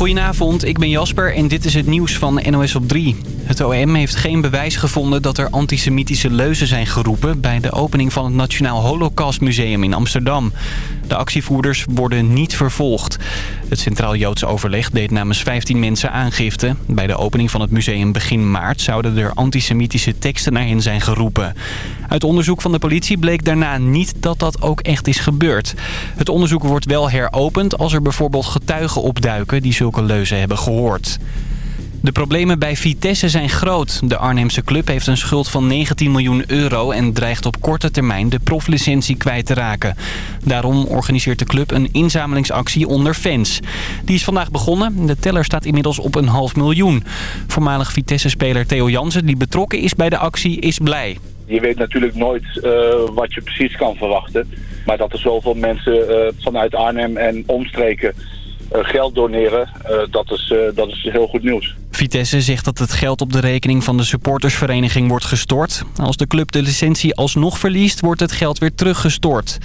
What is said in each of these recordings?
Goedenavond, ik ben Jasper en dit is het nieuws van NOS op 3. Het OM heeft geen bewijs gevonden dat er antisemitische leuzen zijn geroepen... bij de opening van het Nationaal Holocaustmuseum in Amsterdam. De actievoerders worden niet vervolgd. Het Centraal Joods Overleg deed namens 15 mensen aangifte. Bij de opening van het museum begin maart zouden er antisemitische teksten naar hen zijn geroepen. Uit onderzoek van de politie bleek daarna niet dat dat ook echt is gebeurd. Het onderzoek wordt wel heropend als er bijvoorbeeld getuigen opduiken die zulke leuzen hebben gehoord. De problemen bij Vitesse zijn groot. De Arnhemse club heeft een schuld van 19 miljoen euro... en dreigt op korte termijn de proflicentie kwijt te raken. Daarom organiseert de club een inzamelingsactie onder fans. Die is vandaag begonnen. De teller staat inmiddels op een half miljoen. Voormalig Vitesse-speler Theo Jansen, die betrokken is bij de actie, is blij. Je weet natuurlijk nooit uh, wat je precies kan verwachten. Maar dat er zoveel mensen uh, vanuit Arnhem en omstreken uh, geld doneren, dat, is, dat is heel goed nieuws. Vitesse zegt dat het geld op de rekening van de supportersvereniging wordt gestort. Als de club de licentie alsnog verliest, wordt het geld weer teruggestort.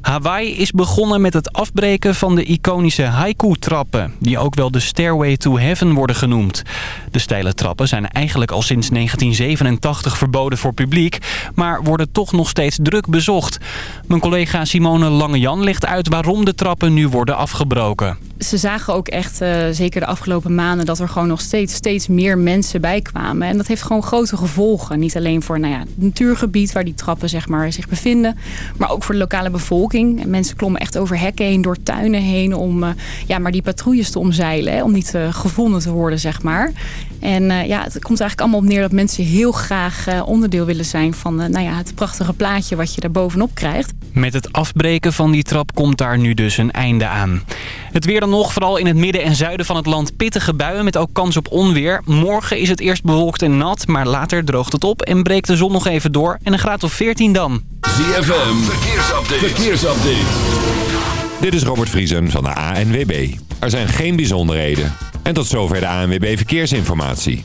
Hawaii is begonnen met het afbreken van de iconische haiku-trappen... die ook wel de Stairway to Heaven worden genoemd. De steile trappen zijn eigenlijk al sinds 1987 verboden voor publiek... maar worden toch nog steeds druk bezocht. Mijn collega Simone Langejan legt uit waarom de trappen nu worden afgebroken. Ze zagen ook echt, uh, zeker de afgelopen maanden... dat er gewoon nog steeds, steeds meer mensen bijkwamen. En dat heeft gewoon grote gevolgen. Niet alleen voor nou ja, het natuurgebied waar die trappen zeg maar, zich bevinden... maar ook voor de lokale bevolking en mensen klommen echt over hekken heen, door tuinen heen... om uh, ja, maar die patrouilles te omzeilen, hè, om niet uh, gevonden te worden, zeg maar. En ja, het komt eigenlijk allemaal op neer dat mensen heel graag onderdeel willen zijn... van nou ja, het prachtige plaatje wat je daar bovenop krijgt. Met het afbreken van die trap komt daar nu dus een einde aan. Het weer dan nog, vooral in het midden en zuiden van het land pittige buien... met ook kans op onweer. Morgen is het eerst bewolkt en nat, maar later droogt het op... en breekt de zon nog even door en een graad of 14 dan. ZFM, verkeersupdate. verkeersupdate. Dit is Robert Vriesen van de ANWB. Er zijn geen bijzonderheden. En tot zover de ANWB Verkeersinformatie.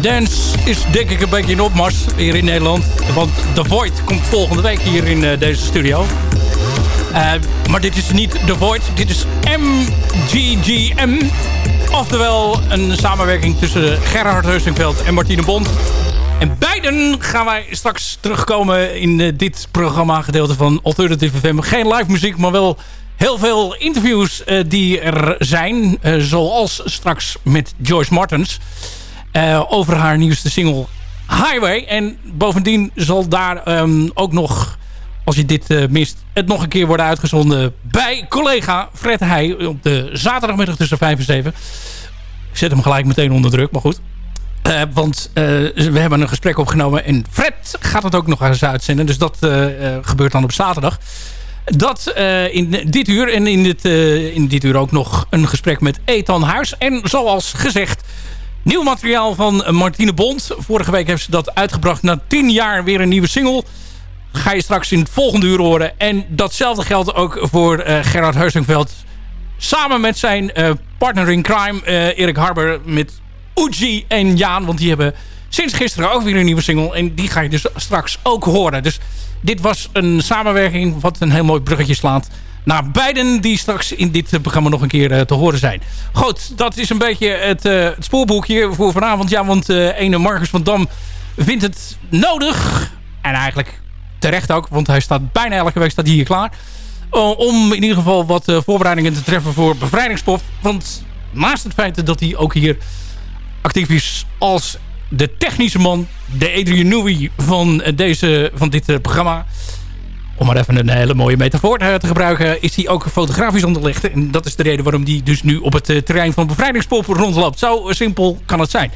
Dance is denk ik een beetje in opmars hier in Nederland. Want The Void komt volgende week hier in uh, deze studio. Uh, maar dit is niet The Void, dit is MGGM. Oftewel een samenwerking tussen Gerhard Heusingveld en Martine Bond. En beiden gaan wij straks terugkomen in uh, dit programma gedeelte van Alternative FM. Geen live muziek, maar wel heel veel interviews die er zijn. Zoals straks met Joyce Martens. Over haar nieuwste single Highway. En bovendien zal daar um, ook nog, als je dit mist... het nog een keer worden uitgezonden bij collega Fred Heij... op de zaterdagmiddag tussen 5 en 7. Ik zet hem gelijk meteen onder druk, maar goed. Uh, want we hebben een gesprek opgenomen en Fred gaat het ook nog eens uitzenden. Dus dat gebeurt dan op zaterdag. Dat in dit uur en in dit, in dit uur ook nog een gesprek met Ethan Huis. En zoals gezegd, nieuw materiaal van Martine Bond. Vorige week heeft ze dat uitgebracht. Na tien jaar weer een nieuwe single. Ga je straks in het volgende uur horen. En datzelfde geldt ook voor Gerard Heusingveld. Samen met zijn partner in crime, Erik Harber... met Uji en Jaan. Want die hebben sinds gisteren ook weer een nieuwe single. En die ga je dus straks ook horen. Dus dit was een samenwerking wat een heel mooi bruggetje slaat naar beiden die straks in dit programma nog een keer uh, te horen zijn. Goed, dat is een beetje het, uh, het spoorboekje voor vanavond. Ja, want ene Marcus van Dam vindt het nodig. En eigenlijk terecht ook, want hij staat bijna elke week staat hier klaar. om in ieder geval wat voorbereidingen te treffen voor bevrijdingspop. Want naast het feit dat hij ook hier actief is als de technische man, de Adrian Newey van, deze, van dit eh, programma. Om maar even een hele mooie metafoor te gebruiken, is hij ook fotografisch onderlegd. En dat is de reden waarom hij dus nu op het eh, terrein van bevrijdingspop rondloopt. Zo simpel kan het zijn.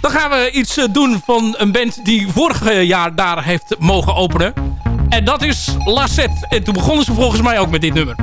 Dan gaan we iets eh, doen van een band die vorig jaar daar heeft mogen openen. En dat is Lassette. En toen begonnen ze volgens mij ook met dit nummer.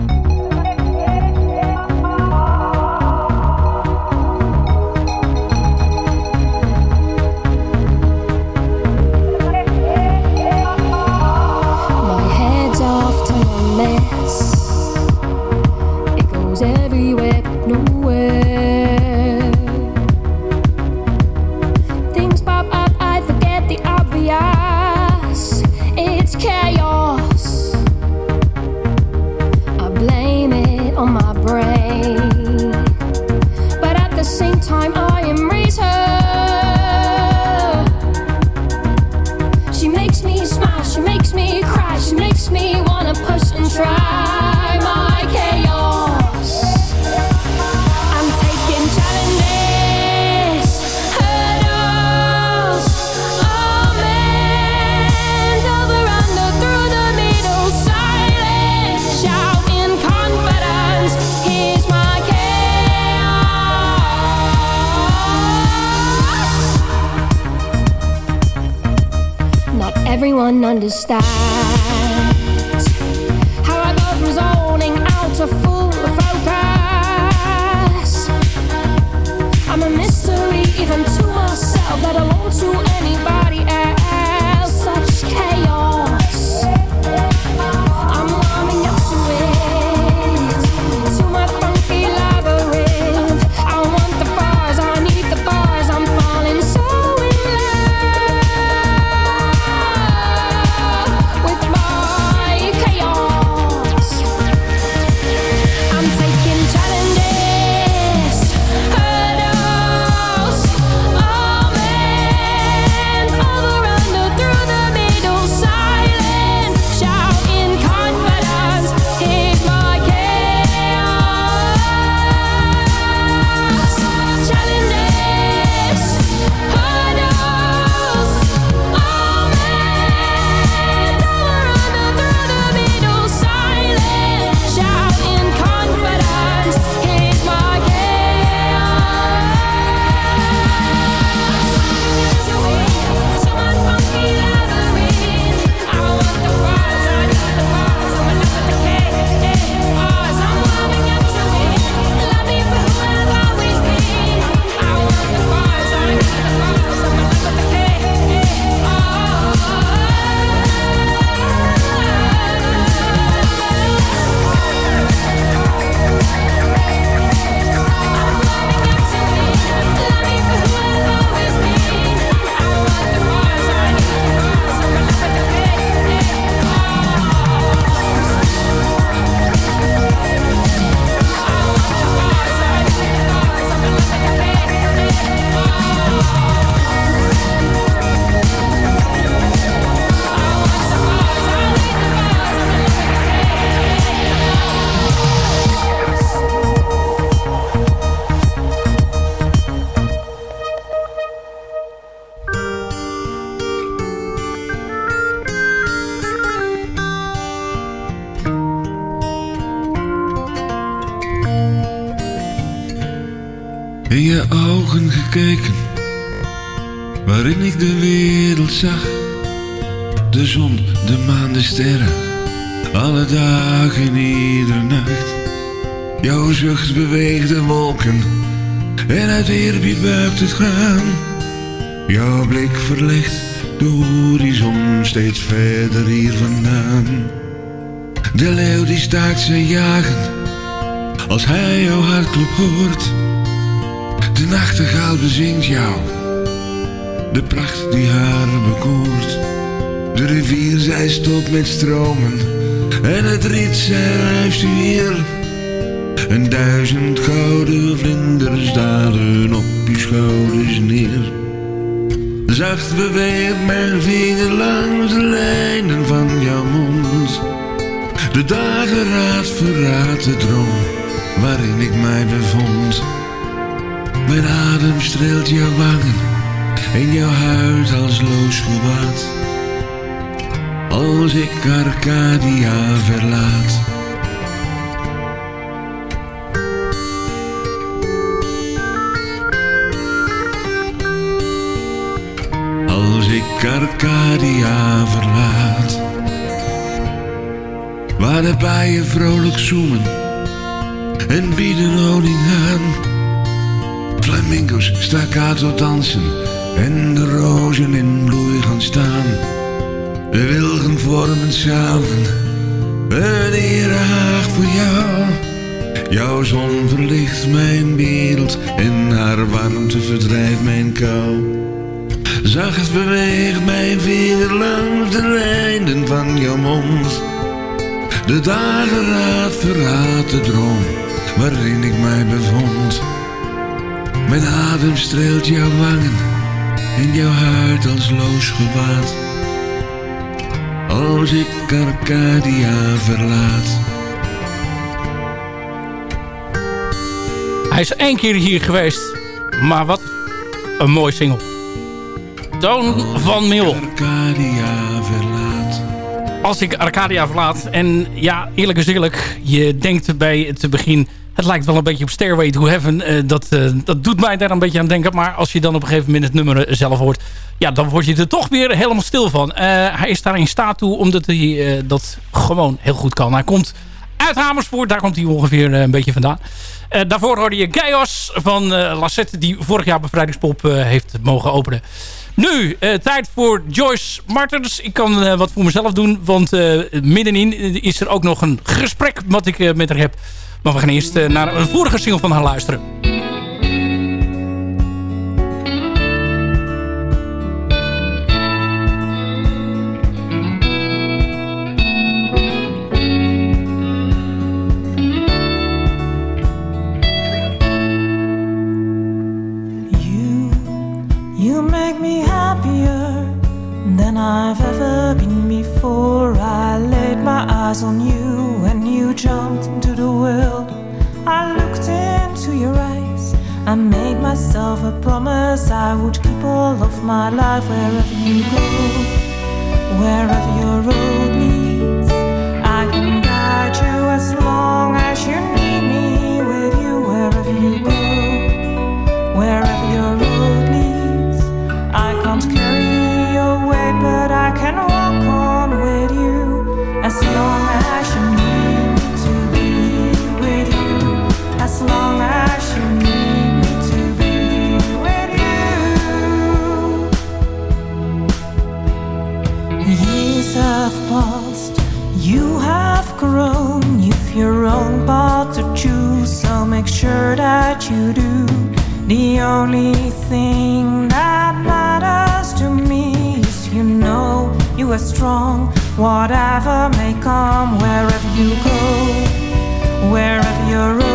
anyone understand. De zon, de maan, de sterren, alle dagen, iedere nacht. Jouw zucht beweegt de wolken en uit eerbied buigt het graan. Jouw blik verlicht de horizon steeds verder hier vandaan. De leeuw die staakt zijn jagen als hij jouw hartklop hoort. De nachtegaal bezingt jou, de pracht die haar bekoort. De rivier zij stopt met stromen en het riet zij ruist hier. En duizend gouden vlinders dalen op je schouders neer. Zacht beweegt mijn vinger langs de lijnen van jouw mond. De dageraad verraadt de droom waarin ik mij bevond. Mijn adem streelt jouw wangen en jouw huid als loos gewaad. Als ik Arcadia verlaat. Als ik Arcadia verlaat. Waar de bijen vrolijk zoemen en bieden honing aan. Flamingo's staccato dansen en de rozen in bloei gaan staan. De wilgen vormen samen een erehaag voor jou. Jouw zon verlicht mijn wereld en haar warmte verdrijft mijn kou. Zacht beweegt mijn vinger langs de lijnen van jouw mond. De dageraad verraadt de droom waarin ik mij bevond. Mijn adem streelt jouw wangen en jouw huid als loos gewaad. Als ik Arcadia verlaat. Hij is één keer hier geweest. Maar wat een mooi single. Toon van Mil. Arcadia verlaat. Als ik Arcadia verlaat. En ja, eerlijk is eerlijk. Je denkt bij het begin... Het lijkt wel een beetje op Stairway to Heaven. Eh, dat, eh, dat doet mij daar een beetje aan denken. Maar als je dan op een gegeven moment het nummer zelf hoort... Ja, dan word je er toch weer helemaal stil van. Eh, hij is daar in staat toe omdat hij eh, dat gewoon heel goed kan. Hij komt uit Hamerspoort. Daar komt hij ongeveer eh, een beetje vandaan. Eh, daarvoor hoorde je Gaios van eh Lassette... die vorig jaar Bevrijdingspop eh, heeft mogen openen. Nu, eh, tijd voor Joyce Martens. Ik kan eh, wat voor mezelf doen, want eh, middenin is er ook nog een gesprek wat ik eh, met haar heb. Maar we gaan eerst eh, naar een vorige single van haar luisteren. You, you make me happier I made myself a promise I would keep all of my life wherever you go, wherever your only thing that matters to me is you know you are strong, whatever may come, wherever you go, wherever your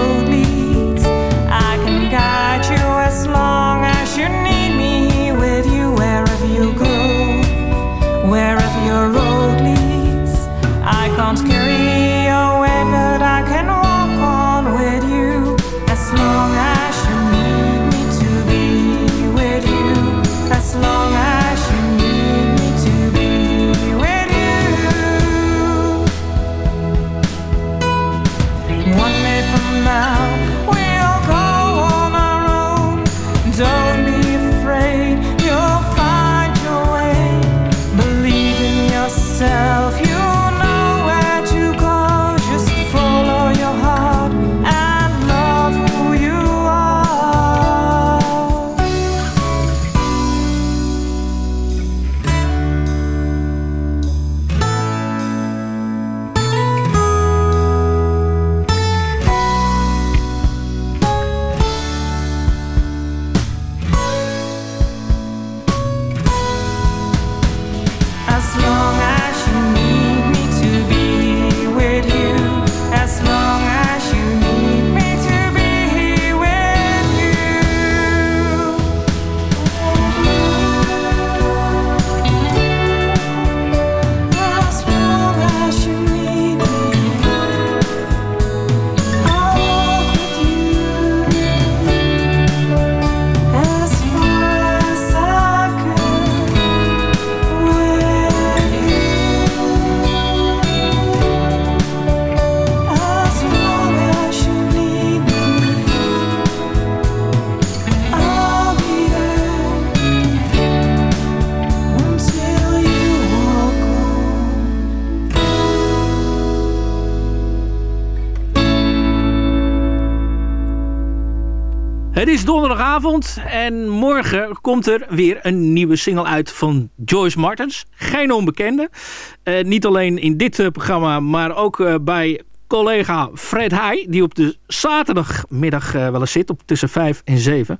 donderdagavond en morgen komt er weer een nieuwe single uit van Joyce Martens. Geen onbekende. Eh, niet alleen in dit eh, programma, maar ook eh, bij collega Fred Heij... die op de zaterdagmiddag wel eens zit, op tussen 5 en 7.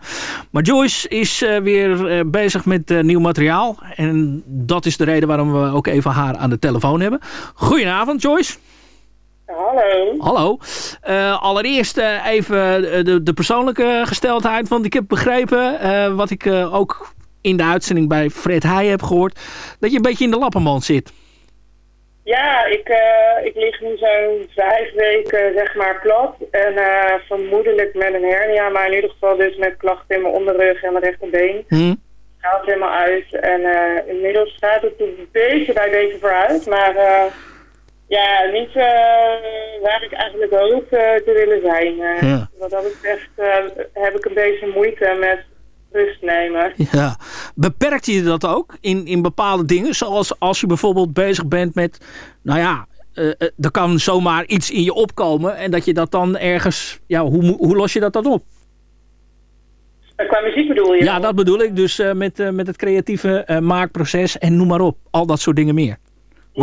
Maar Joyce is weer bezig met nieuw materiaal. En dat is de reden waarom we ook even haar aan de telefoon hebben. Goedenavond, Joyce. Hallo. Hallo. Eh, allereerst eh, even de, de persoonlijke gesteldheid. Want ik heb begrepen, eh, wat ik ook in de uitzending bij Fred Heij heb gehoord... dat je een beetje in de lappenmand zit. Ja, ik, ik lig nu zo'n vijf weken zeg maar plat. En vermoedelijk met een hernia, maar in ieder geval dus met klachten in mijn onderrug en mijn rechterbeen. Hm? Gaat helemaal uit. En inmiddels gaat het een beetje bij beetje vooruit. Maar ja, niet eh, waar ik eigenlijk hoop eh, te willen zijn. Eh, Ja. Wat dat betreft eh, heb ik een beetje moeite met rust nemen. Ja. Beperkt je dat ook in, in bepaalde dingen? Zoals als je bijvoorbeeld bezig bent met... Nou ja, er kan zomaar iets in je opkomen... en dat je dat dan ergens... Ja, hoe, hoe los je dat dan op? Qua muziek bedoel je? Ja, dat bedoel ik. Dus met, met het creatieve maakproces en noem maar op. Al dat soort dingen meer.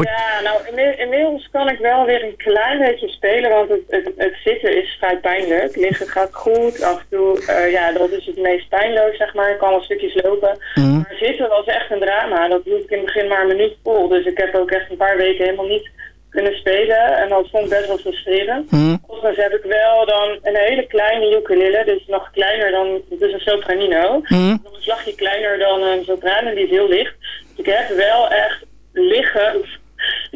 Ja, nou inmi- inmiddels kan ik wel weer een klein beetje spelen, want het, het, het zitten is vrij pijnlijk. Liggen gaat goed, af en toe, eh, ja, dat is het meest pijnloos, zeg maar. Ik kan wel stukjes lopen. Mhm. Maar zitten was echt een drama. Dat hield ik in het begin maar een minuut vol. Dus ik heb ook echt een paar weken helemaal niet kunnen spelen. En dat vond ik best wel frustrerend. Overigens heb ik wel dan een hele kleine ukulele, dus nog kleiner dan, dus een sopranino. Hm. Nog een slagje kleiner dan een sopraan en die is heel licht. Dus ik heb wel echt liggen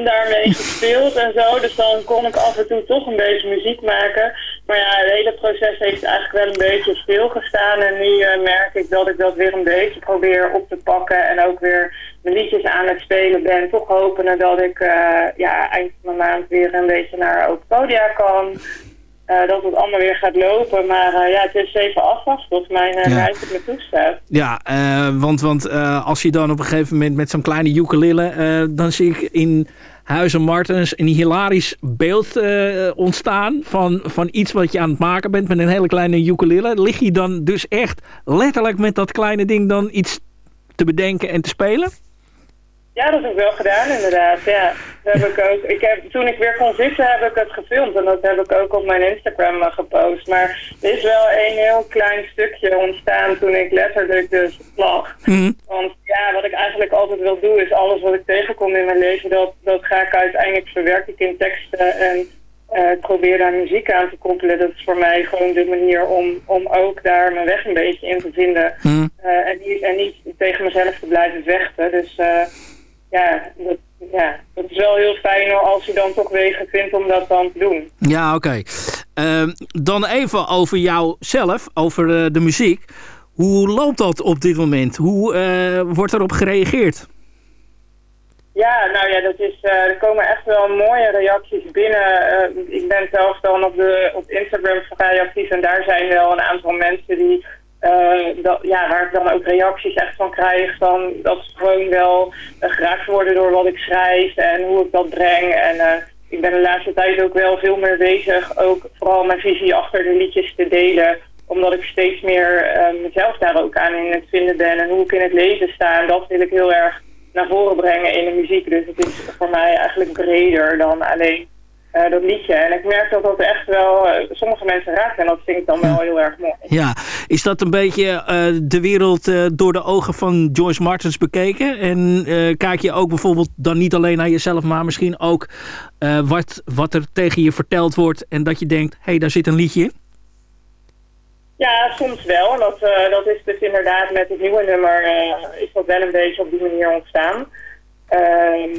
daarmee gespeeld en zo. Dus dan kon ik af en toe toch een beetje muziek maken. Maar ja, het hele proces heeft eigenlijk wel een beetje stilgestaan. En nu eh, merk ik dat ik dat weer een beetje probeer op te pakken. En ook weer mijn liedjes aan het spelen ben. Toch hopende dat ik eh, ja, eind van de maand weer een beetje naar open podia kan. Eh, dat het allemaal weer gaat lopen. Maar ja, het is even afwachten of mijn uh, Ja. me toestaat. Ja, want, want als je dan op een gegeven moment met zo'n kleine ukulele... dan zie ik in Huizen Martens een hilarisch beeld eh, ontstaan... Van, van iets wat je aan het maken bent met een hele kleine ukulele. Lig je dan dus echt letterlijk met dat kleine ding dan iets te bedenken en te spelen? Ja, dat heb ik wel gedaan inderdaad. Ja, dat heb ik ook. Ik heb, toen ik weer kon zitten heb ik het gefilmd en dat heb ik ook op mijn Instagram gepost. Maar er is wel een heel klein stukje ontstaan toen ik letterlijk dus lag. Want ja, wat ik eigenlijk altijd wil doen is alles wat ik tegenkom in mijn leven, dat, dat ga ik uiteindelijk verwerken in teksten en eh, ik probeer daar muziek aan te koppelen. Dat is voor mij gewoon de manier om, om ook daar mijn weg een beetje in te vinden. Eh, en, niet, en niet tegen mezelf te blijven vechten. Dus eh, ja, dat, ja, dat is wel heel fijn als je dan toch wegen vindt om dat dan te doen. Ja, oké. Ehm, dan even over jouzelf, over eh, de muziek. Hoe loopt dat op dit moment? Hoe eh, wordt erop gereageerd? Ja, nou ja, dat is, eh, er komen echt wel mooie reacties binnen. Ik ben zelf dan op, de, op Instagram vrij actief en daar zijn wel een aantal mensen die, eh, dat, ja, waar ik dan ook reacties echt van krijg. Van, dat ze gewoon wel uh, geraakt worden door wat ik schrijf en hoe ik dat breng. En eh, ik ben de laatste tijd ook wel veel meer bezig, ook vooral mijn visie achter de liedjes te delen omdat ik steeds meer eh, mezelf daar ook aan in het vinden ben en hoe ik in het leven sta. En dat wil ik heel erg naar voren brengen in de muziek. Dus het is voor mij eigenlijk breder dan alleen eh, dat liedje. En ik merk dat dat echt wel eh, sommige mensen raakt. En dat vind ik dan wel heel erg mooi. Ja, is dat een beetje eh, de wereld door de ogen van Joyce Martens bekeken? En kijk je ook bijvoorbeeld dan niet alleen naar jezelf, maar misschien ook wat, wat er tegen je verteld wordt en dat je denkt, hé, hey, daar zit een liedje in? Ja, soms wel. Dat, dat is dus inderdaad met het nieuwe nummer is dat wel een beetje op die manier ontstaan. Ehm,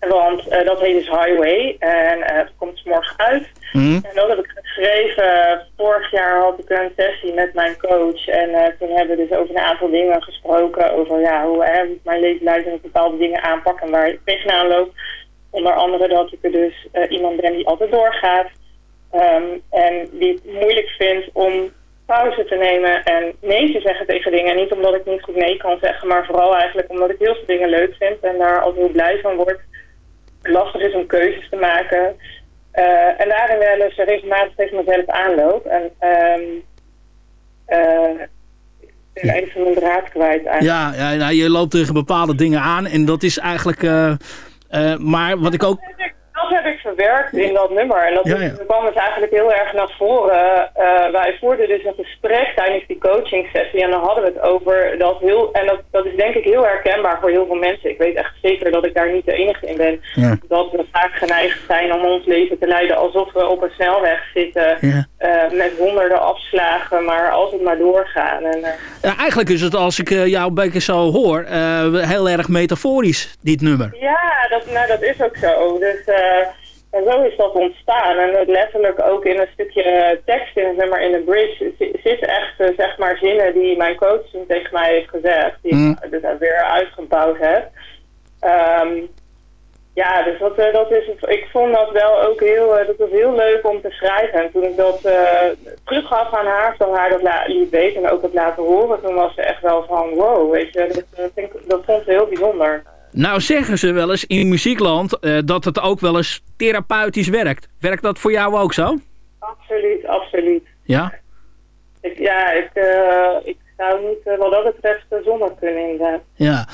want eh, dat heet dus Highway en eh, het komt morgen uit. En dat heb ik geschreven. Vorig jaar had ik een sessie met mijn coach. En eh, toen hebben we dus over een aantal dingen gesproken. Over ja, hoe hè, mijn leven leidt en ik bepaalde dingen aanpak en waar ik tegenaan loop. Onder andere dat ik er dus iemand ben die altijd doorgaat. Ehm, en die het moeilijk vindt om pauze te nemen en nee te zeggen tegen dingen. En niet omdat ik niet goed nee kan zeggen, maar vooral eigenlijk omdat ik heel veel dingen leuk vind en daar altijd heel blij van word. Lastig is om keuzes te maken. Eh, en daarin wel eens regelmatig tegen mezelf aanloop. En ik ben even mijn draad kwijt eigenlijk. Ja, ja nou, je loopt tegen bepaalde dingen aan en dat is eigenlijk... eh, maar wat ik ook... Dat heb ik verwerkt in dat nummer. En dat Ja, kwam dus eigenlijk heel erg naar voren. Eh, wij voerden dus een gesprek tijdens die coaching sessie. En dan hadden we het over dat heel... En dat, dat is denk ik heel herkenbaar voor heel veel mensen. Ik weet echt zeker dat ik daar niet de enige in ben. Ja. Dat we vaak geneigd zijn om ons leven te leiden alsof we op een snelweg zitten. Ja. eh, met honderden afslagen, maar altijd maar doorgaan. En, eh, Ja, eigenlijk is het, als ik jou een beetje zo hoor, eh, heel erg metaforisch, dit nummer. Ja, dat, nou, dat is ook zo. Dus eh, en zo is dat ontstaan. En het letterlijk ook in een stukje tekst in het nummer in de bridge zi- zitten echt eh, zeg maar zinnen die mijn coach toen tegen mij heeft gezegd. Die Mm. ik dus weer uitgebouwd heb. Ehm, ja, dus dat, eh, dat is. Ik vond dat wel ook heel, eh, dat was heel leuk om te schrijven. En toen ik dat eh teruggaf aan haar, of dat haar dat liet weten en ook het laten horen, toen was ze echt wel van wow, weet je, dat, dat, vind ik- dat vond ze heel bijzonder. Nou zeggen ze wel eens in muziekland eh, dat het ook wel eens therapeutisch werkt. Werkt dat voor jou ook zo? Absoluut, absoluut. Ja? Ik, ja, ik, eh, ik zou niet eh, wat dat betreft zonder kunnen inderdaad. Ja.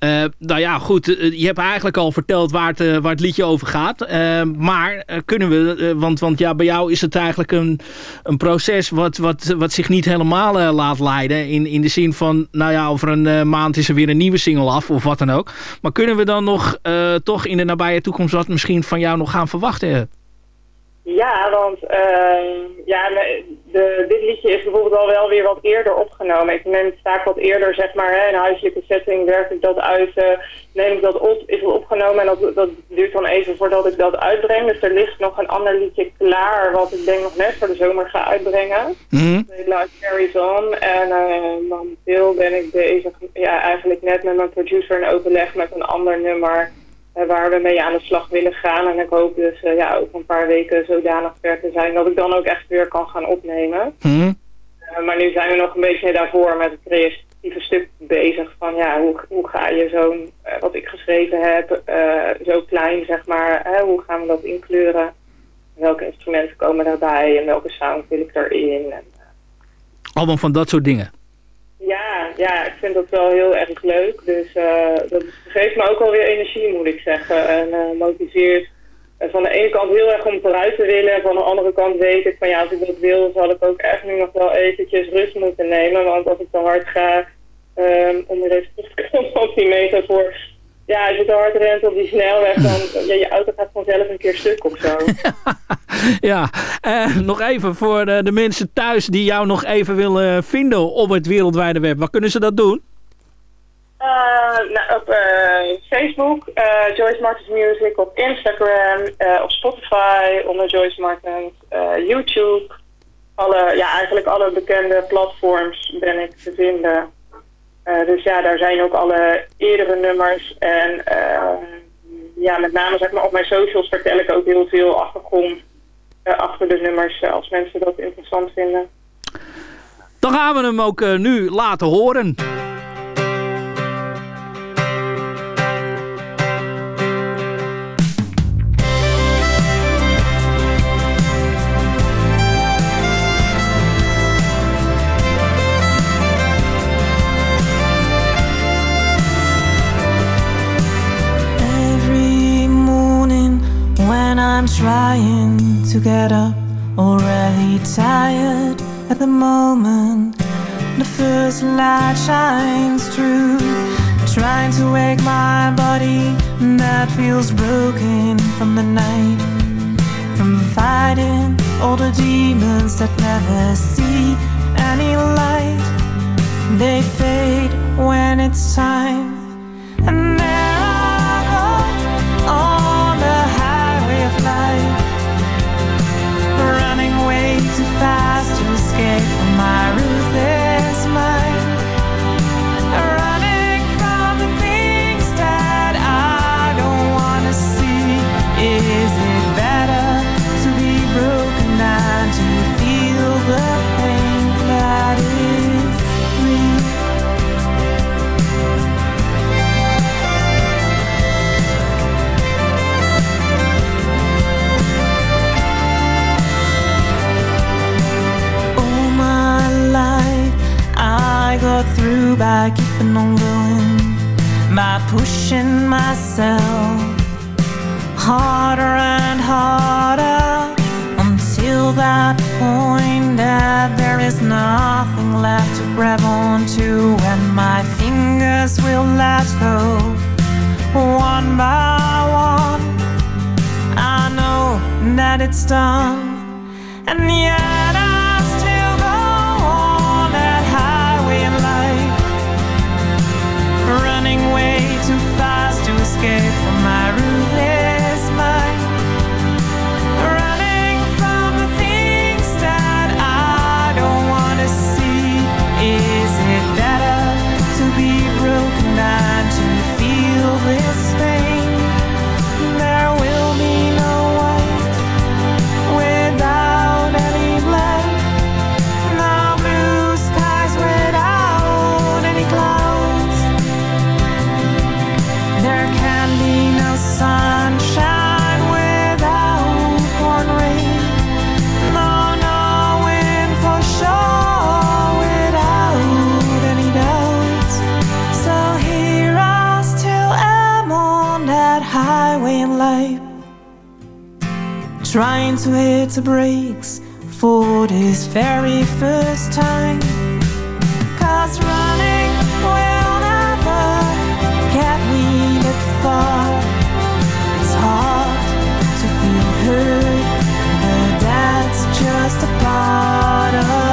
Eh, nou ja, goed. eh, je hebt eigenlijk al verteld waar het, eh, waar het liedje over gaat. Maar kunnen we, want, want ja, bij jou is het eigenlijk een, een proces wat, wat, wat zich niet helemaal laat leiden. In, in de zin van, nou ja, over een maand is er weer een nieuwe single af of wat dan ook. Maar kunnen we dan nog toch in de nabije toekomst wat misschien van jou nog gaan verwachten? Ja, want eh, ja, de, dit liedje is bijvoorbeeld al wel weer wat eerder opgenomen. Ik neem het vaak wat eerder, zeg maar, hè, in een huiselijke setting werk ik dat uit, eh, neem ik dat op, is het opgenomen en dat, dat duurt dan even voordat ik dat uitbreng. Dus er ligt nog een ander liedje klaar, wat ik denk nog net voor de zomer ga uitbrengen. Mhm. Life Carries On. En eh, momenteel ben ik bezig, ja, eigenlijk net met mijn producer in overleg met een ander nummer waar we mee aan de slag willen gaan. En ik hoop dus eh, ja, over een paar weken zodanig ver te zijn dat ik dan ook echt weer kan gaan opnemen. Mhm. Eh, maar nu zijn we nog een beetje daarvoor met het creatieve stuk bezig. Van ja, hoe, hoe ga je zo'n, eh, wat ik geschreven heb, zo klein zeg maar, hè, hoe gaan we dat inkleuren? Welke instrumenten komen daarbij en welke sound wil ik erin? En, Allemaal van dat soort dingen. Ja, ja, ik vind dat wel heel erg leuk. Dus eh, dat geeft me ook wel weer energie, moet ik zeggen. En eh, motiveert eh, van de ene kant heel erg om vooruit te willen. En van de andere kant weet ik van ja, als ik dat wil, zal ik ook echt nu nog wel eventjes rust moeten nemen. Want als ik te hard ga, ehm, om weer even terug te komen. Ja, als je te hard rent op die snelweg, dan ja, je auto gaat vanzelf een keer stuk of zo. Ja, eh, nog even voor eh, de mensen thuis die jou nog even willen vinden op het wereldwijde web. Waar kunnen ze dat doen? Eh, nou, op eh, Facebook, Joyce Martens Music, op Instagram, op Spotify onder Joyce Martens, YouTube. Alle, ja, eigenlijk alle bekende platforms ben ik te vinden. Eh, dus ja, daar zijn ook alle eerdere nummers. En eh, ja, met name zeg maar, op mijn socials vertel ik ook heel veel achtergrond eh, achter de nummers, als mensen dat interessant vinden. Dan gaan we hem ook nu laten horen. To get up, already tired at the moment. The first light shines through, trying to wake my body that feels broken from the night. From fighting all the demons that never see any light. They fade when it's time. Fast to escape from my ruthless got through by keeping on going, by pushing myself harder and harder until that point that there is nothing left to grab onto and my fingers will let go one by one. I know that it's done, and yet trying to hit the brakes for this very first time. Cause running will never get me that far. It's hard to feel heard, but that's just a part of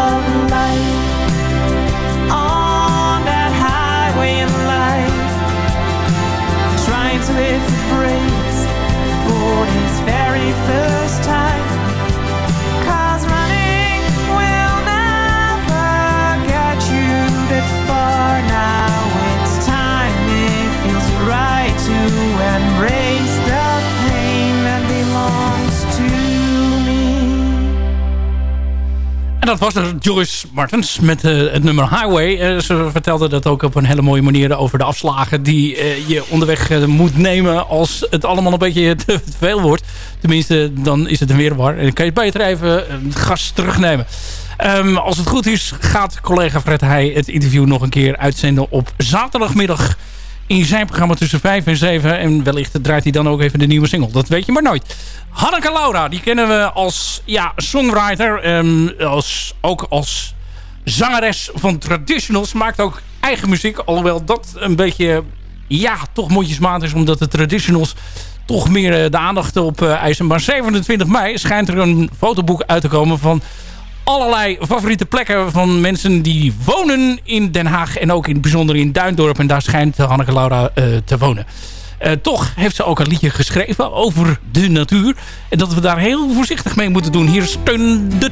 very first time. Dat was er Joyce Martens met eh, het nummer Highway. Eh, ze vertelde dat ook op een hele mooie manier over de afslagen die eh, je onderweg moet nemen als het allemaal een beetje te, veel wordt. Tenminste, dan is het een weerwar. En dan kan je beter even het gas terugnemen. Ehm, als het goed is, gaat collega Fred Heij het interview nog een keer uitzenden op zaterdagmiddag in zijn programma tussen 5 en 7. En wellicht draait hij dan ook even de nieuwe single. Dat weet je maar nooit. Hanneke Laura, die kennen we als ja, songwriter. ehm, als, ook als zangeres van traditionals. Maakt ook eigen muziek. Alhoewel dat een beetje, ja, toch mondjesmaat is. Omdat de traditionals toch meer eh, de aandacht op eh, eisen. Maar 27 mei schijnt er een fotoboek uit te komen van allerlei favoriete plekken van mensen die wonen in Den Haag. En ook in bijzonder in Duindorp. En daar schijnt Hanneke Laura eh, te wonen. Eh, toch heeft ze ook een liedje geschreven over de natuur. En dat we daar heel voorzichtig mee moeten doen. Hier is Turn the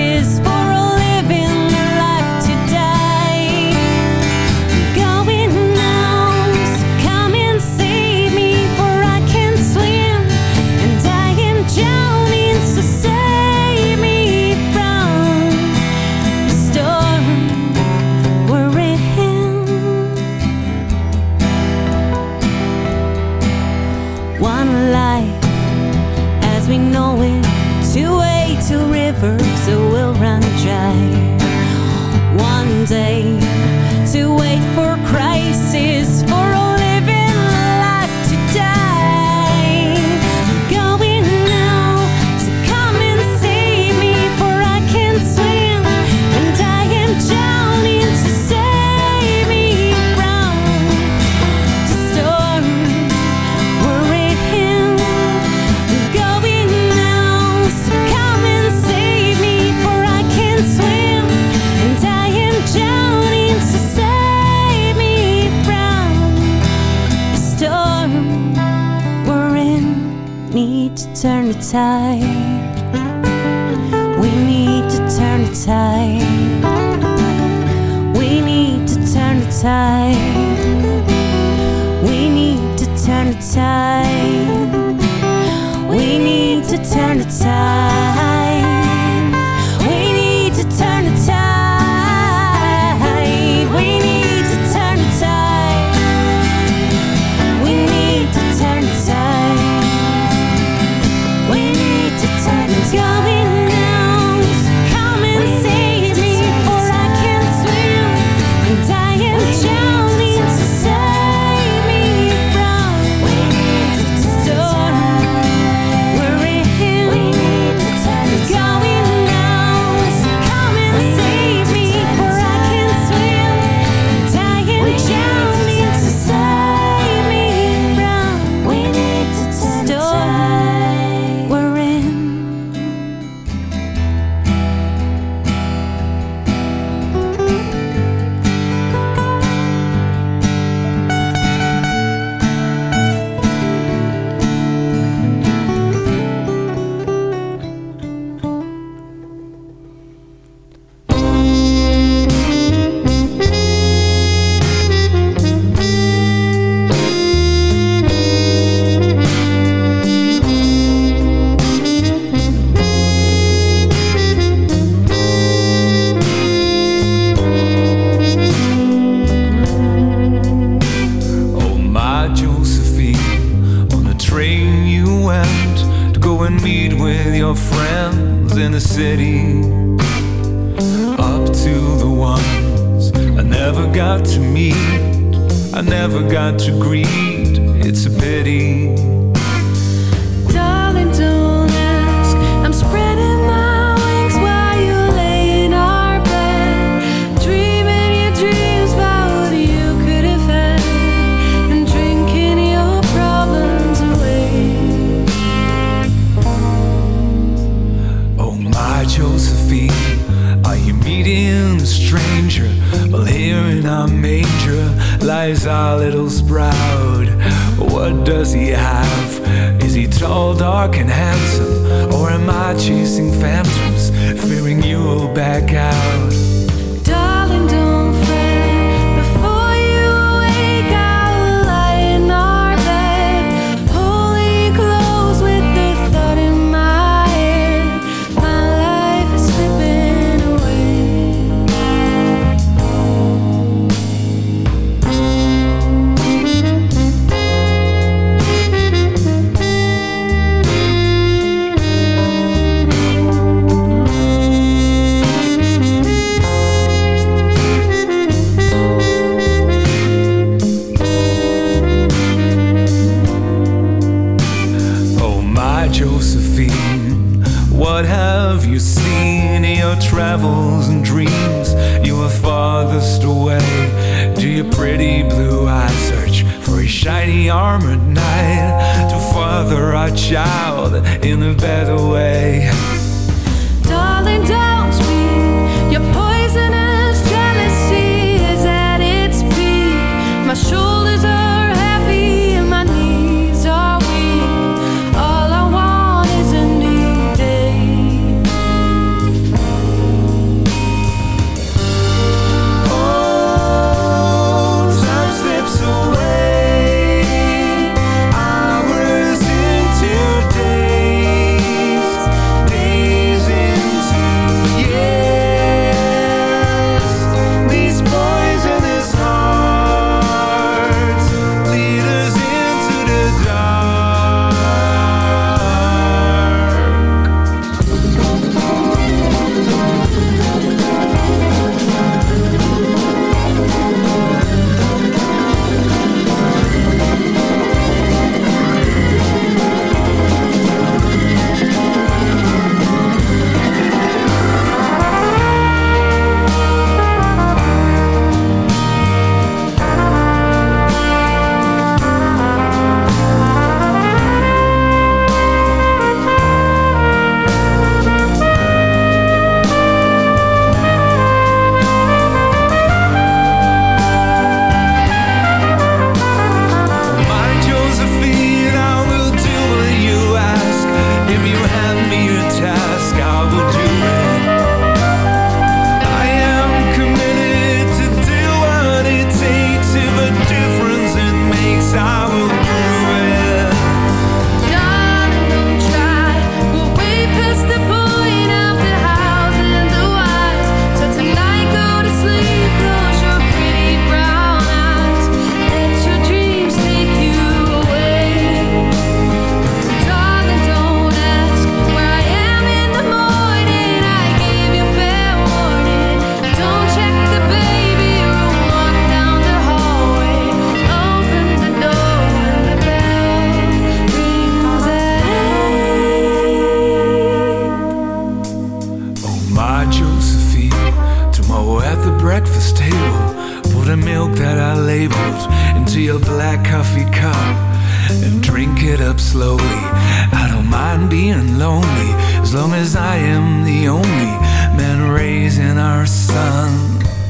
someday to wait for Christ. tide. We need to turn the tide. We need to turn the tide. We need to turn the tide. We need to turn the tide. meeting a stranger. while here in our manger lies our little sprout. What does he have? Is he tall, dark, and handsome? Or am I chasing phantoms, fearing you'll back out? our child in a better way. sun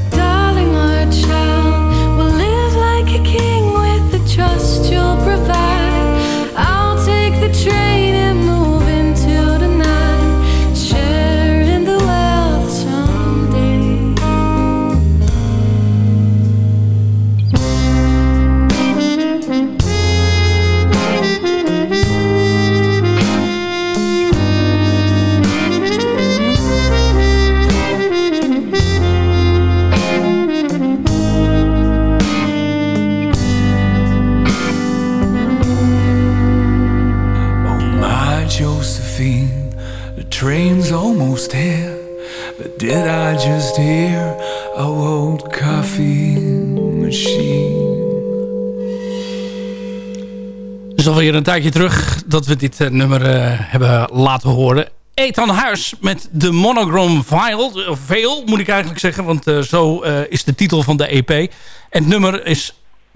een tijdje terug dat we dit eh, nummer eh, hebben laten horen. Ethan Huis met de Monogram Vial. Of Veil moet ik eigenlijk zeggen. Want eh, zo eh, is de titel van de EP. En het nummer is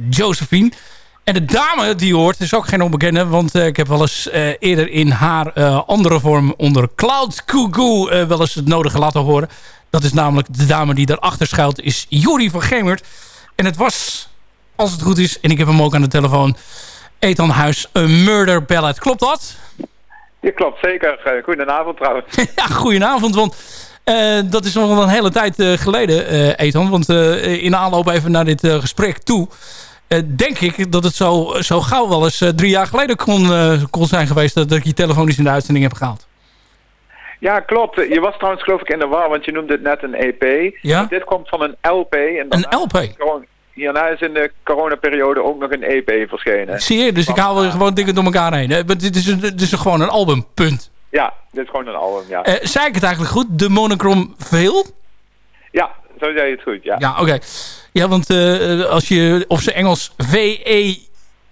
Josephine. En de dame die hoort is ook geen onbekende. Want eh, ik heb wel eens eh, eerder in haar eh, andere vorm onder Cloud Cuckoo eh, wel eens het nodige laten horen. Dat is namelijk de dame die daarachter schuilt is Juri van Gemert. En het was, als het goed is, en ik heb hem ook aan de telefoon... Ethan Huis, een murder ballad. Klopt dat? Ja, klopt zeker. Eh, Goedenavond trouwens. ja, goedenavond. Want eh, dat is nog wel een hele tijd eh, geleden, eh Ethan. Want in de aanloop even naar dit gesprek toe... denk ik dat het zo, zo gauw wel eens drie jaar geleden kon, kon zijn geweest... Dat, dat ik je telefonisch in de uitzending heb gehaald. Ja, klopt. Je was trouwens geloof ik in de war, want je noemde het net een EP. Ja? Dit komt van een LP. En Een LP? Hierna is in de coronaperiode ook nog een EP verschenen. Zie je? Dus ik haal er gewoon dingen door elkaar heen. Dit is, dit is gewoon een album, punt. Ja, dit is gewoon een album, ja. Eh zei ik het eigenlijk goed? De Monochrome Veil? Ja, zo zei je het goed, ja. Ja, oké. Ja, want eh, als je op zijn Engels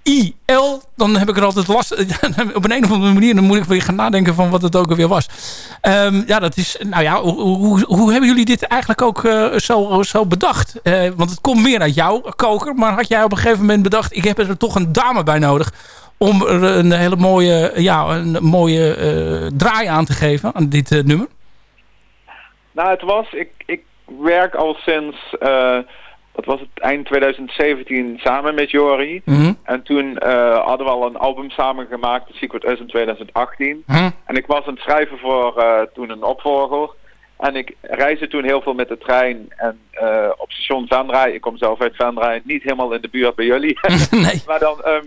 V-E-I-L, dan heb ik er altijd last. op een, een of andere manier dan moet ik weer gaan nadenken van wat het ook alweer was. Ehm, ja, dat is. Nou ja, hoe, hoe, hebben jullie dit eigenlijk ook eh, zo, zo bedacht? Eh, want het komt meer uit jouw koker, maar had jij op een gegeven moment bedacht: ik heb er toch een dame bij nodig om er een hele mooie, ja, een mooie eh, draai aan te geven aan dit nummer? Nou, het was, ik, ik werk al sinds, wat was het, eind 2017 samen met Jori. Mhm. En toen eh, hadden we al een album samen gemaakt, The Secret Is in 2018. Hm? En ik was aan het schrijven voor eh, toen een opvolger. En ik reisde toen heel veel met de trein en eh, op station Venray. Ik kom zelf uit Venray, niet helemaal in de buurt bij jullie. nee. maar dan, ehm,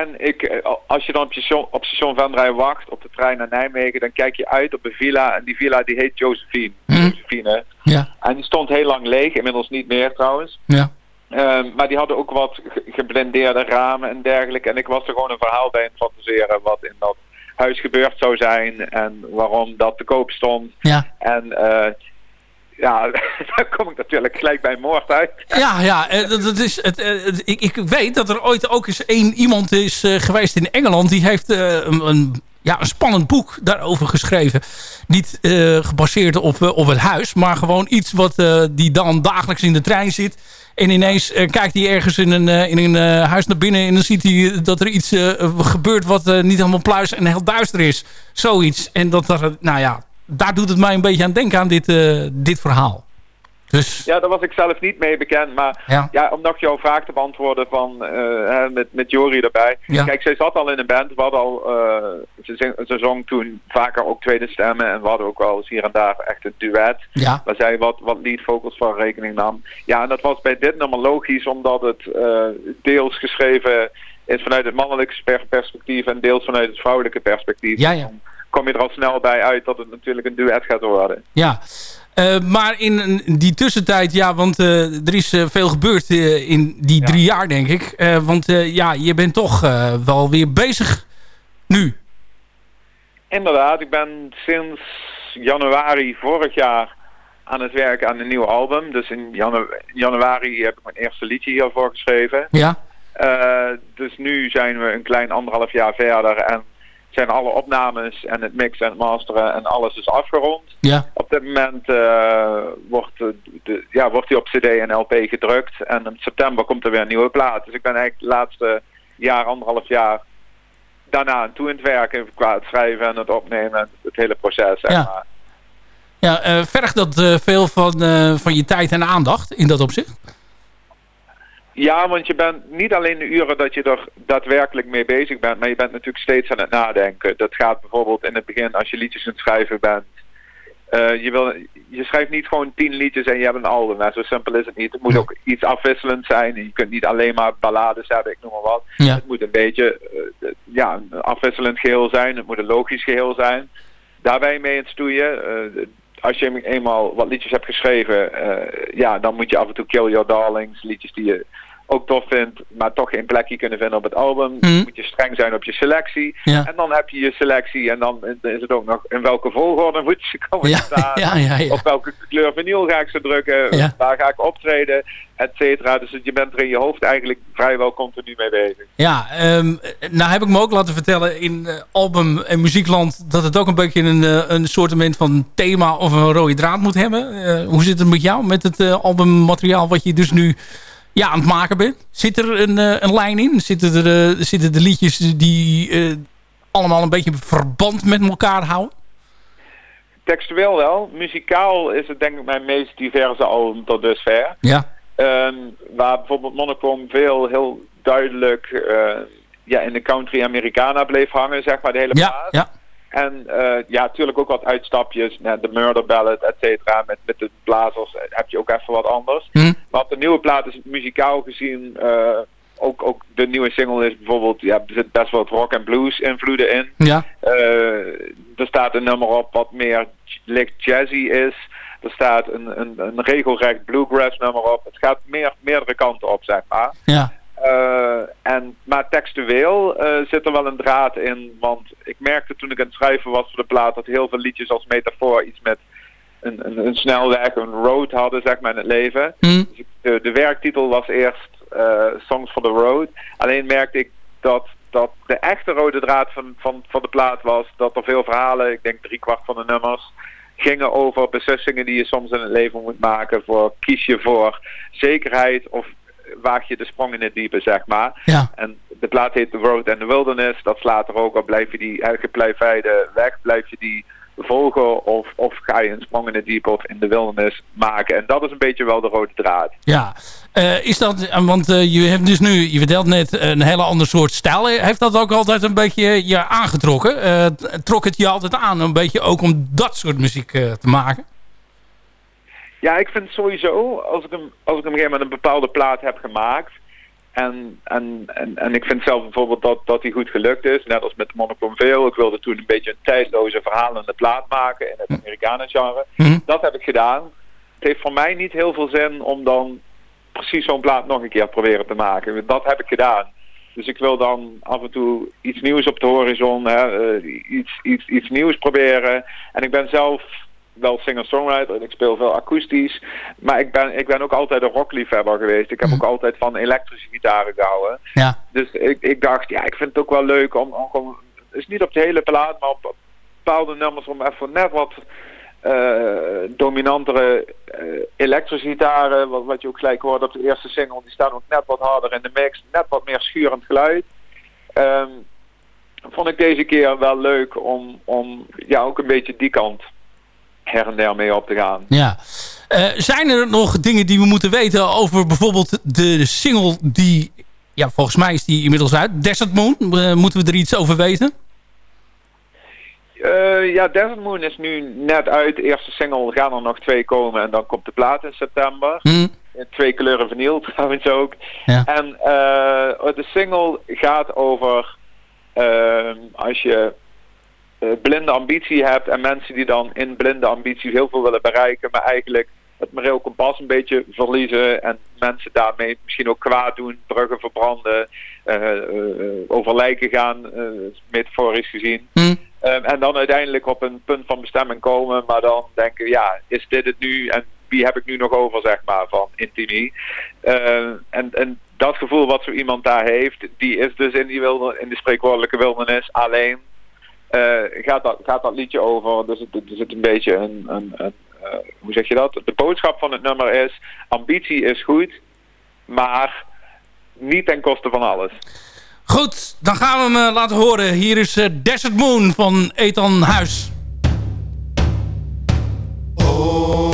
en ik, eh, als je dan op station, op station Venray wacht op de trein naar Nijmegen, dan kijk je uit op een villa. En die villa die heet Josephine. Josephine. Ja. En die stond heel lang leeg, inmiddels niet meer trouwens. Ja. Ehm, maar die hadden ook wat ge- geblindeerde ramen en dergelijke. En ik was er gewoon een verhaal bij aan het fantaseren wat in dat huis gebeurd zou zijn. En waarom dat te koop stond. Ja. En eh, ja, daar kom ik natuurlijk gelijk bij moord uit. Ja, ja eh, dat, dat is eh, het- ik, ik weet dat er ooit ook eens één iemand is eh, geweest in Engeland. Die heeft een, ja, een spannend boek daarover geschreven. Niet gebaseerd op, op het huis, maar gewoon iets wat die dan dagelijks in de trein zit. En ineens kijkt hij ergens in een, in een huis naar binnen en dan ziet hij dat er iets gebeurt wat niet helemaal pluis en heel duister is. Zoiets. En dat, er, nou ja, daar doet het mij een beetje aan denken aan dit, eh, dit verhaal. Dus Ja, daar was ik zelf niet mee bekend. Maar Ja. ja. om nog jouw vraag te beantwoorden van, eh, met, met Jori erbij. Ja. Kijk, zij zat al in een band. We hadden al, eh, ze, zing- ze zong toen vaker ook tweede stemmen. En we hadden ook wel eens hier en daar echt een duet. Ja. Waar zij wat, wat lead vocals van rekening nam. Ja, en dat was bij dit nummer logisch. Omdat het deels geschreven is vanuit het mannelijke per- perspectief. En deels vanuit het vrouwelijke perspectief. Ja, ja. Kom je er al snel bij uit dat het natuurlijk een duet gaat worden. Ja, Eh, maar in die tussentijd, ja, want eh, er is eh, veel gebeurd eh, in die drie jaar, denk ik. Eh, want eh, ja, je bent toch eh, wel weer bezig nu. Inderdaad, ik ben sinds januari vorig jaar aan het werken aan een nieuw album. Dus in janu- januari heb ik mijn eerste liedje hiervoor geschreven. Ja. Eh, dus nu zijn we een klein anderhalf jaar verder en zijn alle opnames en het mixen en het masteren en alles is afgerond. Ja. Op dit moment eh, wordt, de, de- ja, wordt die op cd en LP gedrukt en in september komt er weer een nieuwe plaat. Dus ik ben eigenlijk het laatste jaar, anderhalf jaar daarna aan toe in het werken qua het schrijven en het opnemen en het hele proces. Zeg Ja. maar. Ja, eh, vergt dat eh, veel van, van je tijd en aandacht in dat opzicht? Ja, want je bent niet alleen de uren dat je er daadwerkelijk mee bezig bent, maar je bent natuurlijk steeds aan het nadenken. Dat gaat bijvoorbeeld in het begin als je liedjes aan het schrijven bent. Eh, je, wil, je schrijft niet gewoon tien liedjes en je hebt een album. Nou, zo simpel is het niet. Het moet ook iets afwisselend zijn. Je kunt niet alleen maar ballades hebben, ik noem maar wat. Ja. Het moet een beetje eh, ja, een afwisselend geheel zijn. Het moet een logisch geheel zijn. Daar ben je mee in het stoeien. Eh, als je eenmaal wat liedjes hebt geschreven, ja, dan moet je af en toe Kill Your Darlings, liedjes die je ook tof vindt, maar toch geen plekje kunnen vinden op het album. Mhm. Moet je streng zijn op je selectie. Ja. En dan heb je je selectie en dan is het ook nog in welke volgorde moet ze komen Ja, staan. ja. Op welke kleur vinyl ga ik ze drukken, waar ga ik optreden, et cetera. Dus je bent er in je hoofd eigenlijk vrijwel continu mee bezig. Ja, ehm, nou heb ik me ook laten vertellen in eh, album- en muziekland... dat het ook een beetje een, eh, een soortement van thema of een rode draad moet hebben. Eh, hoe zit het met jou, met het eh, albummateriaal wat je dus nu ja, aan het maken bent? Zit er een, eh, een lijn in? Zitten er, eh, zitten de liedjes die eh, allemaal een beetje verband met elkaar houden? Textueel wel. Muzikaal is het denk ik mijn meest diverse album tot dusver. Ja. Ehm, waar bijvoorbeeld Monochrome veel heel duidelijk ja, in de country Americana bleef hangen, zeg maar, de hele Ja, plaat. ja. En eh, ja, natuurlijk ook wat uitstapjes, de Murder Ballad, et cetera, met, met de blazers eh, heb je ook even wat anders. Hm. Maar op de nieuwe plaat is het muzikaal gezien, eh, ook, ook de nieuwe single is bijvoorbeeld, ja, er zit best wat rock en blues invloeden in. Ja. Er staat een nummer op wat meer licht jazzy is. Er staat een, een, een regelrecht bluegrass nummer op. Het gaat meer, meerdere kanten op, zeg maar. Ja. Eh, en, maar textueel eh, zit er wel een draad in. Want ik merkte toen ik aan het schrijven was voor de plaat... dat heel veel liedjes als metafoor iets met een, een, een snelweg, een road hadden, zeg maar, in het leven. Hm. Dus ik- de, de werktitel was eerst eh, Songs for the Road. Alleen merkte ik dat, dat de echte rode draad van, van, van de plaat was... dat er veel verhalen, ik denk driekwart van de nummers... gingen over beslissingen die je soms in het leven moet maken. Voor kies je voor zekerheid of waag je de sprong in het diepe, zeg maar. Ja. En de plaat heet The Road and the Wilderness. Dat slaat er ook op. Blijf je die elke pleifijde weg? Blijf je die volgen? Of, of ga je een sprong in het diepe of in de wildernis maken? En dat is een beetje wel de rode draad. Ja, Eh, is dat, eh, want eh, je hebt dus nu, je vertelt net, een hele ander soort stijl. Heeft dat ook altijd een beetje je aangetrokken? Trok het je altijd aan, een beetje ook om dat soort muziek te maken? Ja, ik vind sowieso, als ik hem, als ik hem een gegeven moment een bepaalde plaat heb gemaakt... En, en, en, en ik vind zelf bijvoorbeeld dat, dat die goed gelukt is. Net als met Monochrome Veil. Ik wilde toen een beetje een tijdloze verhalende plaat maken in het Amerikanen genre. Mhm. Dat heb ik gedaan. Het heeft voor mij niet heel veel zin om dan precies zo'n plaat nog een keer proberen te maken. Dat heb ik gedaan. Dus ik wil dan af en toe iets nieuws op de horizon, hè, eh, iets, iets, iets nieuws proberen. En ik ben zelf wel singer-songwriter en ik speel veel akoestisch. Maar ik ben, ik ben ook altijd een rockliefhebber geweest. Ik heb ook altijd van elektrische gitaren gehouden. Ja. Dus ik, ik dacht, ja, ik vind het ook wel leuk om, om gewoon... Het is niet op de hele plaat, maar op bepaalde nummers om even net wat eh, dominantere eh, elektrische gitaren, wat, wat je ook gelijk hoort op de eerste single, die staan ook net wat harder in de mix, net wat meer schurend geluid. Ehm, vond ik deze keer wel leuk om, om ja, ook een beetje die kant her en der mee op te gaan. Ja. Eh, zijn er nog dingen die we moeten weten over bijvoorbeeld de single die... Ja, volgens mij is die inmiddels uit. Desert Moon. Eh, moeten we er iets over weten? Eh, ja, Desert Moon is nu net uit. De eerste single gaan er nog twee komen en dan komt de plaat in september. Hm. In twee kleuren vinyl trouwens ook. Ja. En de single gaat over ehm, als je blinde ambitie hebt en mensen die dan in blinde ambitie heel veel willen bereiken, maar eigenlijk het moreel kompas een beetje verliezen en mensen daarmee misschien ook kwaad doen, bruggen verbranden, eh, eh, over lijken gaan, eh, metaforisch gezien. Hm. Ehm, en dan uiteindelijk op een punt van bestemming komen, maar dan denken, ja, is dit het nu en wie heb ik nu nog over, zeg maar, van intimie. Ehm, en, en dat gevoel wat zo iemand daar heeft, die is dus in, die wilder, in de spreekwoordelijke wildernis alleen. Eh, gaat, dat, gaat dat liedje over. Dus het, er zit een beetje een, een, een eh, hoe zeg je dat? De boodschap van het nummer is: ambitie is goed, maar niet ten koste van alles. Goed, dan gaan we hem eh, laten horen. Hier is Desert Moon van Ethan Huis. Oh.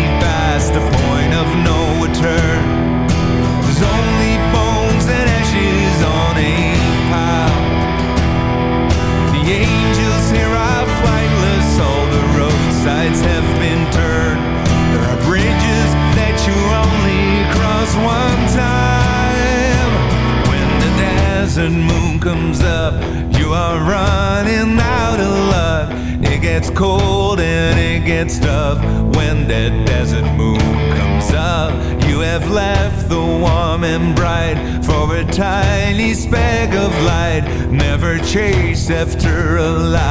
crescent moon comes up, you are running out of luck. It gets cold and it gets tough when that desert moon comes up. You have left the warm and bright for a tiny speck of light. Never chase after a light.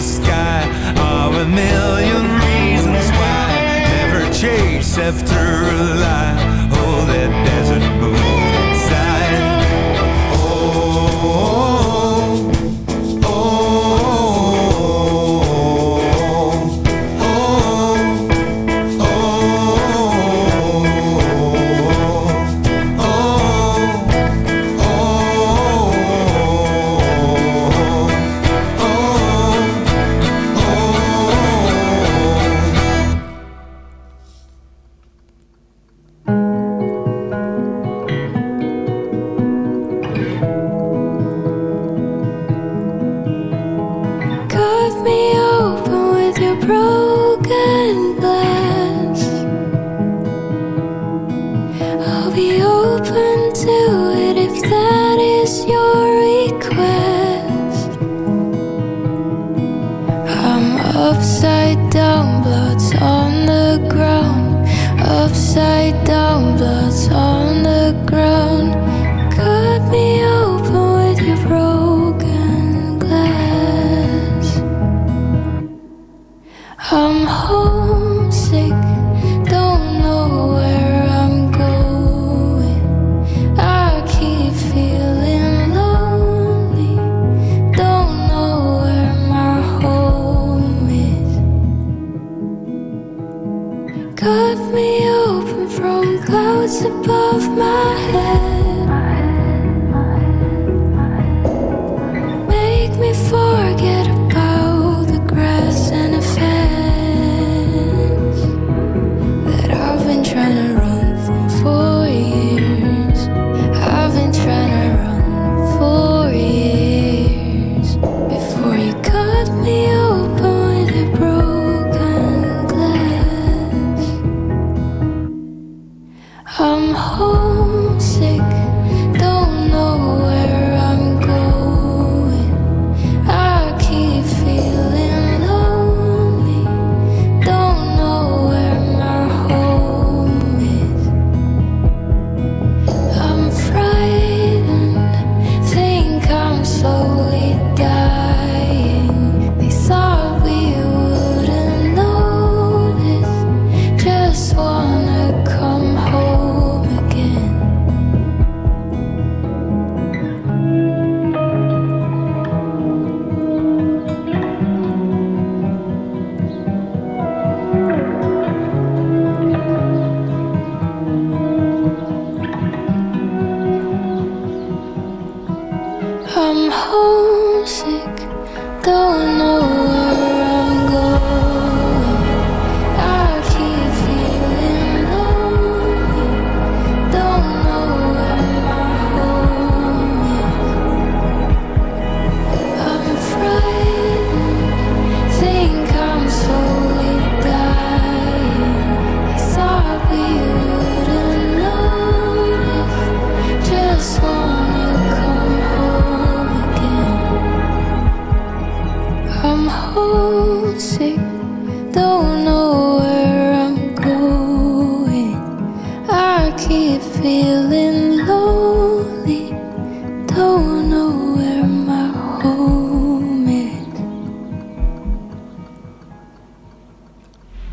sky Of a million reasons why. Never chase after a lie. Oh, that desert moon inside. Oh,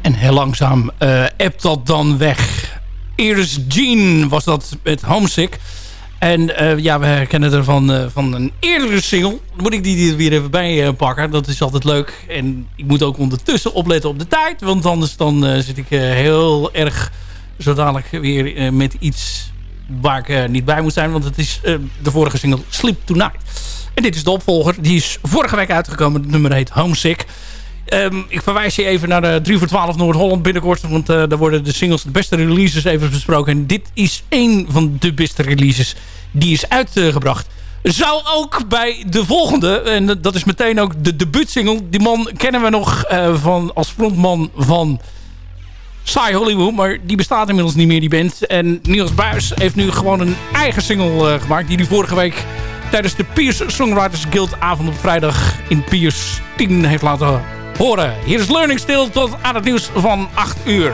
En heel langzaam eh appt dat dan weg. Iris Jean was dat met Homesick. En eh, ja, we herkennen er van, eh, van een eerdere single. Moet ik die er weer even bij pakken. Dat is altijd leuk. En ik moet ook ondertussen opletten op de tijd. Want anders dan zit ik heel erg zo dadelijk weer met iets waar ik niet bij moet zijn. Want het is de vorige single Sleep Tonight. En dit is de opvolger. Die is vorige week uitgekomen. Het nummer heet Homesick. Ehm, ik verwijs je even naar de 3 voor 12 Noord-Holland binnenkort. Want eh, daar worden de singles, de beste releases even besproken. En dit is één van de beste releases die is uitgebracht. Zou ook bij de volgende, en dat is meteen ook de debuutsingle. Die man kennen we nog eh, van, als frontman van Saai Hollywood. Maar die bestaat inmiddels niet meer, die band. En Niels Buis heeft nu gewoon een eigen single eh, gemaakt. Die hij vorige week tijdens de Piers Songwriters Guild avond op vrijdag in Piers 10 heeft laten horen. Hier is Learning Still tot aan het nieuws van 8 uur.